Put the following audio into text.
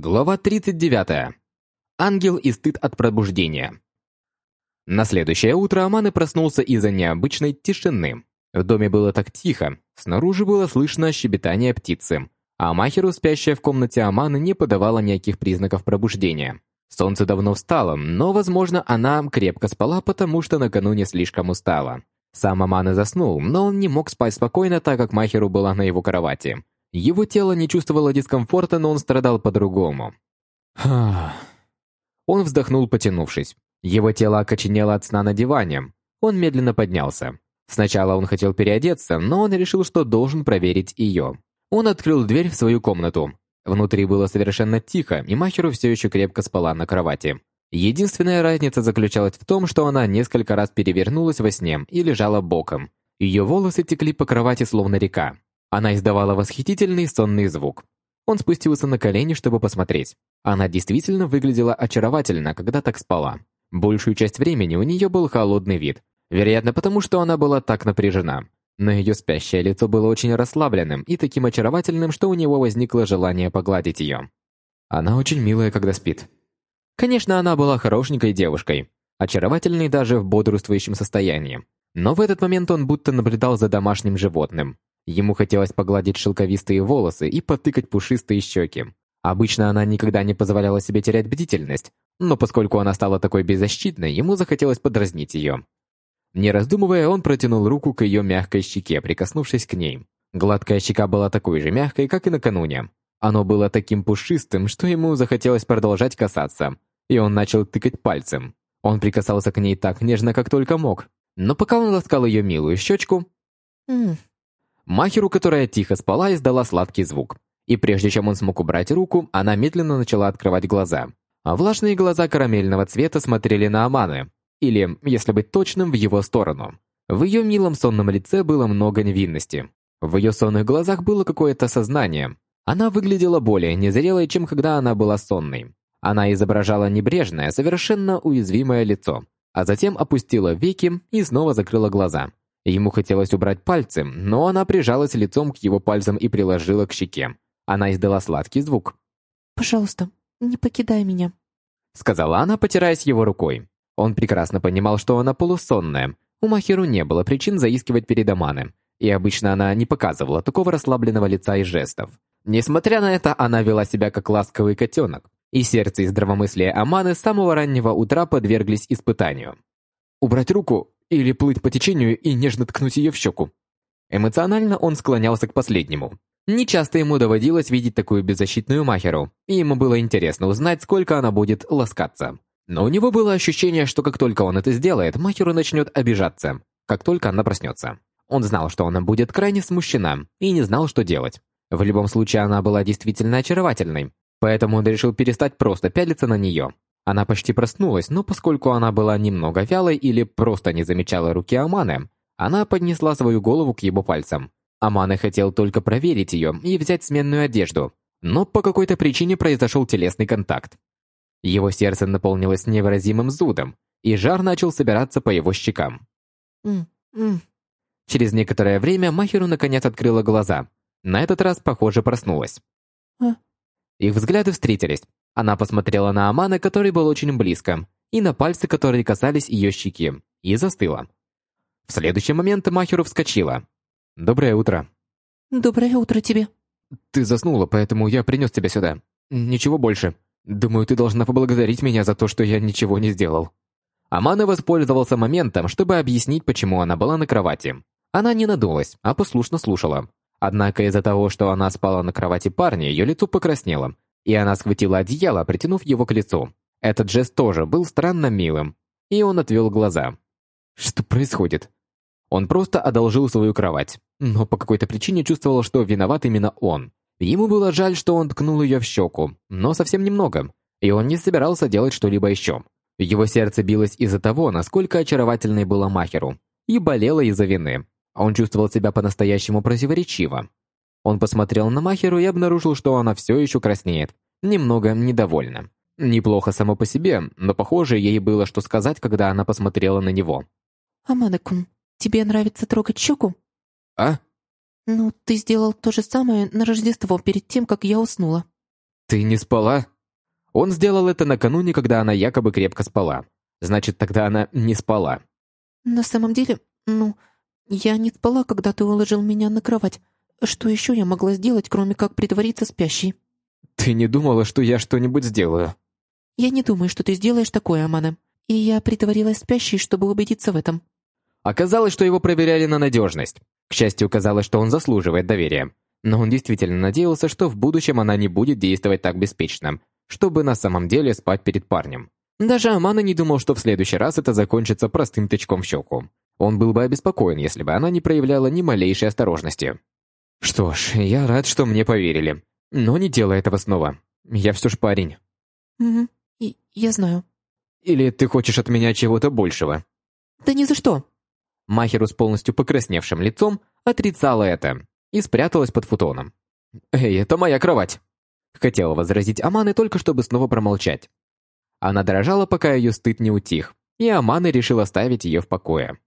Глава 39. Ангел и стыд от пробуждения. На следующее утро Аманы проснулся из-за необычной тишины. В доме было так тихо, снаружи было слышно щебетание птицы, а Махеру, спящая в комнате Аманы, не подавала никаких признаков пробуждения. Солнце давно встало, но, возможно, она крепко спала, потому что накануне слишком устала. Сам Аманы заснул, но он не мог спать спокойно, так как Махеру была на его кровати. Его тело не чувствовало дискомфорта, но он страдал по-другому. Он вздохнул, потянувшись. Его тело окоченело от сна на диване. Он медленно поднялся. Сначала он хотел переодеться, но он решил, что должен проверить ее. Он открыл дверь в свою комнату. Внутри было совершенно тихо, и Махеру все еще крепко спала на кровати. Единственная разница заключалась в том, что она несколько раз перевернулась во сне и лежала боком. Ее волосы текли по кровати словно река. Она издавала восхитительный сонный звук. Он спустился на колени, чтобы посмотреть. Она действительно выглядела очаровательно, когда так спала. Большую часть времени у нее был холодный вид. Вероятно, потому что она была так напряжена. Но ее спящее лицо было очень расслабленным и таким очаровательным, что у него возникло желание погладить ее. Она очень милая, когда спит. Конечно, она была хорошенькой девушкой, очаровательной даже в бодрствующем состоянии. Но в этот момент он будто наблюдал за домашним животным. Ему хотелось погладить шелковистые волосы и потыкать пушистые щеки. Обычно она никогда не позволяла себе терять бдительность, но поскольку она стала такой беззащитной, ему захотелось подразнить ее. Не раздумывая, он протянул руку к ее мягкой щеке, прикоснувшись к ней. Гладкая щека была такой же мягкой, как и накануне. Оно было таким пушистым, что ему захотелось продолжать касаться, и он начал тыкать пальцем. Он прикасался к ней так нежно, как только мог. Но пока он ласкал ее милую щечку, Махеру, которая тихо спала, издала сладкий звук. И прежде чем он смог убрать руку, она медленно начала открывать глаза. А влажные глаза карамельного цвета смотрели на Аманы, или, если быть точным, в его сторону. В ее милом сонном лице было много невинности. В ее сонных глазах было какое-то сознание. Она выглядела более незрелой, чем когда она была сонной. Она изображала небрежное, совершенно уязвимое лицо, а затем опустила веки и снова закрыла глаза. Ему хотелось убрать пальцы, но она прижалась лицом к его пальцам и приложила к щеке. Она издала сладкий звук. «Пожалуйста, не покидай меня», — сказала она, потираясь его рукой. Он прекрасно понимал, что она полусонная. У Махиру не было причин заискивать перед Аманы, и обычно она не показывала такого расслабленного лица и жестов. Несмотря на это, она вела себя как ласковый котенок, и сердце и здравомыслие Аманы с самого раннего утра подверглись испытанию. «Убрать руку или плыть по течению и нежно ткнуть ее в щеку. Эмоционально он склонялся к последнему. Нечасто ему доводилось видеть такую беззащитную махеру, и ему было интересно узнать, сколько она будет ласкаться. Но у него было ощущение, что как только он это сделает, махеру начнет обижаться, как только она проснется. Он знал, что она будет крайне смущена, и не знал, что делать. В любом случае, она была действительно очаровательной, поэтому он решил перестать просто пялиться на нее, она почти проснулась, но поскольку она была немного вялой или просто не замечала руки Аманы, она поднесла свою голову к его пальцам. Аманы хотел только проверить ее и взять сменную одежду, но по какой-то причине произошел телесный контакт. Его сердце наполнилось невыразимым зудом, и жар начал собираться по его щекам. Через некоторое время Махеру наконец открыла глаза. На этот раз, похоже, проснулась. А? Их взгляды встретились. Она посмотрела на Амана, который был очень близко, и на пальцы, которые касались ее щеки, и застыла. В следующий момент Махеру вскочила. «Доброе утро». «Доброе утро тебе». «Ты заснула, поэтому я принес тебя сюда. Ничего больше. Думаю, ты должна поблагодарить меня за то, что я ничего не сделал». Амана воспользовался моментом, чтобы объяснить, почему она была на кровати. Она не надулась, а послушно слушала. Однако из-за того, что она спала на кровати парня, ее лицо покраснело, и она схватила одеяло, притянув его к лицу. Этот жест тоже был странно милым, и он отвел глаза. Что происходит? Он просто одолжил свою кровать, но по какой-то причине чувствовал, что виноват именно он. Ему было жаль, что он ткнул ее в щеку, но совсем немного, и он не собирался делать что-либо еще. Его сердце билось из-за того, насколько очаровательной была Махеру, и болело из-за вины. Он чувствовал себя по-настоящему противоречиво. Он посмотрел на Махеру и обнаружил, что она все еще краснеет, немного недовольна. Неплохо само по себе, но, похоже, ей было что сказать, когда она посмотрела на него. «Амадакун, тебе нравится трогать щеку?» «А?» «Ну, ты сделал то же самое на Рождество перед тем, как я уснула». «Ты не спала?» Он сделал это накануне, когда она якобы крепко спала. Значит, тогда она не спала. На самом деле, ну, я не спала, когда ты уложил меня на кровать. Что еще я могла сделать, кроме как притвориться спящей? Ты не думала, что я что-нибудь сделаю? Я не думаю, что ты сделаешь такое, Амана. И я притворилась спящей, чтобы убедиться в этом. Оказалось, что его проверяли на надежность. К счастью, казалось, что он заслуживает доверия. Но он действительно надеялся, что в будущем она не будет действовать так беспечно, чтобы на самом деле спать перед парнем. Даже Амана не думал, что в следующий раз это закончится простым тычком в щеку. Он был бы обеспокоен, если бы она не проявляла ни малейшей осторожности. Что ж, я рад, что мне поверили. Но не делай этого снова. Я все ж парень. Угу, и я знаю. Или ты хочешь от меня чего-то большего? Да ни за что. Махеру с полностью покрасневшим лицом отрицала это и спряталась под футоном. «Эй, это моя кровать!» Хотела возразить Аманы только чтобы снова промолчать. Она дрожала, пока ее стыд не утих, и Аманы решил оставить ее в покое.